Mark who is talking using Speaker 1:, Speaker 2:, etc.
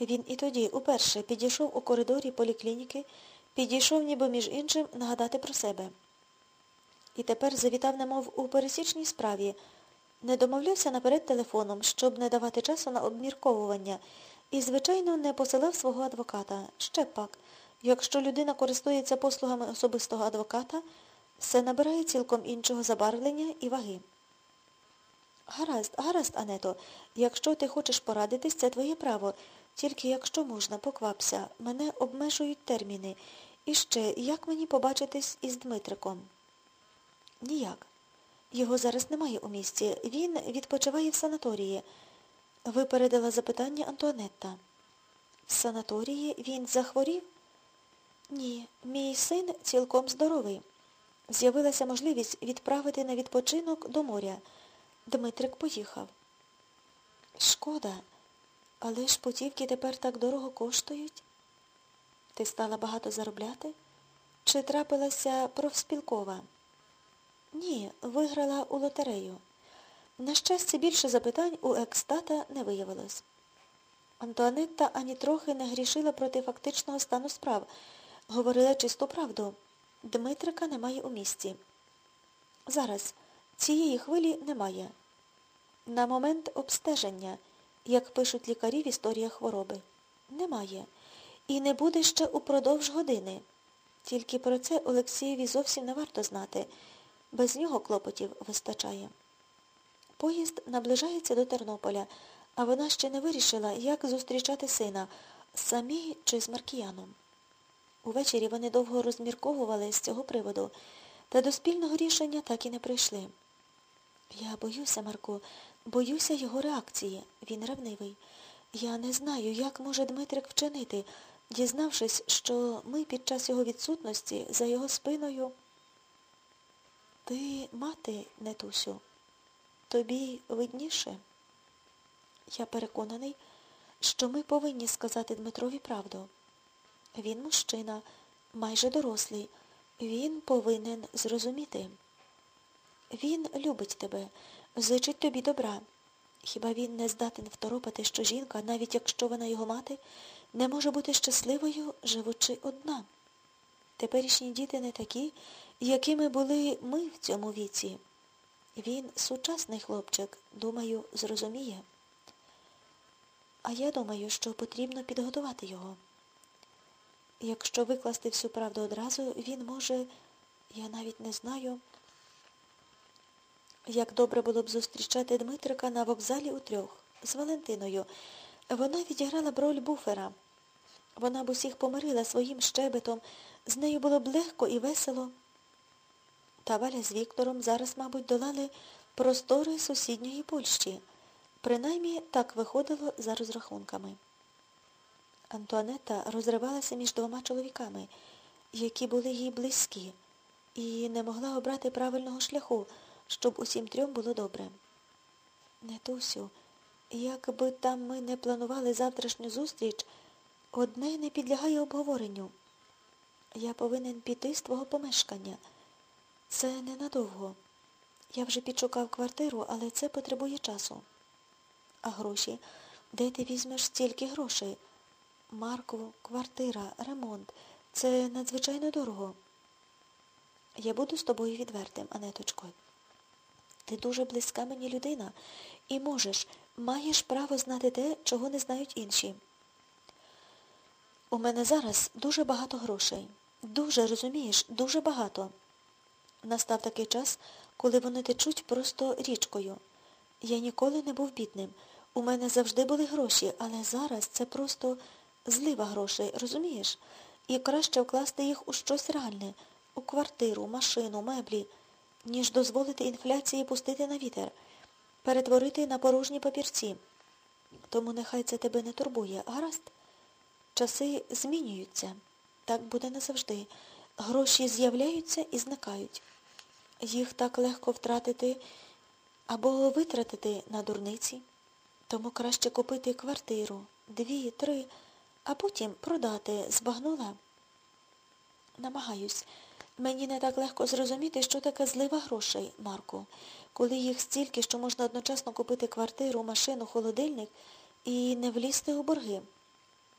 Speaker 1: Він і тоді, уперше, підійшов у коридорі поліклініки, підійшов ніби між іншим нагадати про себе. І тепер завітав, немов у пересічній справі, не домовлявся наперед телефоном, щоб не давати часу на обмірковування, і, звичайно, не посилав свого адвоката. Ще пак, якщо людина користується послугами особистого адвоката, все набирає цілком іншого забарвлення і ваги. Гаразд, гаразд, Ането, якщо ти хочеш порадитись, це твоє право. Тільки якщо можна, поквапся, мене обмежують терміни. І ще, як мені побачитись із Дмитриком? Ніяк. Його зараз немає у місті. Він відпочиває в санаторії. Випередила запитання Антуанетта. В санаторії він захворів? Ні, мій син цілком здоровий. З'явилася можливість відправити на відпочинок до моря. Дмитрик поїхав. Шкода, але ж путівки тепер так дорого коштують. Ти стала багато заробляти? Чи трапилася профспілкова? Ні, виграла у лотерею. На щастя, більше запитань у екстата не виявилось. Антуанетта ані трохи не грішила проти фактичного стану справ, говорила чисту правду. Дмитрика немає у місті. Зараз цієї хвилі немає. На момент обстеження, як пишуть лікарі в історіях хвороби, немає. І не буде ще упродовж години. Тільки про це Олексієві зовсім не варто знати. Без нього клопотів вистачає. Поїзд наближається до Тернополя, а вона ще не вирішила, як зустрічати сина, самі чи з Маркіяном. Увечері вони довго розмірковували з цього приводу, та до спільного рішення так і не прийшли. Я боюся, Марко, боюся його реакції. Він ревнивий. Я не знаю, як може Дмитрик вчинити, дізнавшись, що ми під час його відсутності за його спиною. Ти мати, Нетусю, тобі видніше. Я переконаний, що ми повинні сказати Дмитрові правду. Він мужчина, майже дорослий. Він повинен зрозуміти. Він любить тебе, зичить тобі добра. Хіба він не здатен второпати, що жінка, навіть якщо вона його мати, не може бути щасливою, живучи одна? Теперішні діти не такі, якими були ми в цьому віці. Він сучасний хлопчик, думаю, зрозуміє. А я думаю, що потрібно підготувати його. Якщо викласти всю правду одразу, він може, я навіть не знаю, як добре було б зустрічати Дмитрика на вокзалі у трьох з Валентиною. Вона відіграла б роль буфера. Вона б усіх помирила своїм щебетом, з нею було б легко і весело. Та Валя з Віктором зараз, мабуть, долали простори сусідньої Польщі. Принаймні так виходило за розрахунками. Антуанетта розривалася між двома чоловіками, які були їй близькі, і не могла обрати правильного шляху, щоб усім трьом було добре. Нетусю, як би там ми не планували завтрашню зустріч, одне не підлягає обговоренню. Я повинен піти з твого помешкання. Це ненадовго. Я вже підшукав квартиру, але це потребує часу. А гроші? Де ти візьмеш стільки грошей? Марку, квартира, ремонт. Це надзвичайно дорого. Я буду з тобою відвертим, Анеточко. Ти дуже близька мені людина і можеш, маєш право знати те, чого не знають інші. У мене зараз дуже багато грошей. Дуже, розумієш, дуже багато. Настав такий час, коли вони течуть просто річкою. Я ніколи не був бідним. У мене завжди були гроші, але зараз це просто злива грошей, розумієш? І краще вкласти їх у щось реальне, у квартиру, машину, меблі, ніж дозволити інфляції пустити на вітер, перетворити на порожні папірці. Тому нехай це тебе не турбує, гаразд? Часи змінюються. Так буде назавжди. Гроші з'являються і зникають. Їх так легко втратити або витратити на дурниці. Тому краще купити квартиру, дві, три, а потім продати, збагнула. Намагаюсь. Мені не так легко зрозуміти, що таке злива грошей, Марку, коли їх стільки, що можна одночасно купити квартиру, машину, холодильник і не влізти у борги.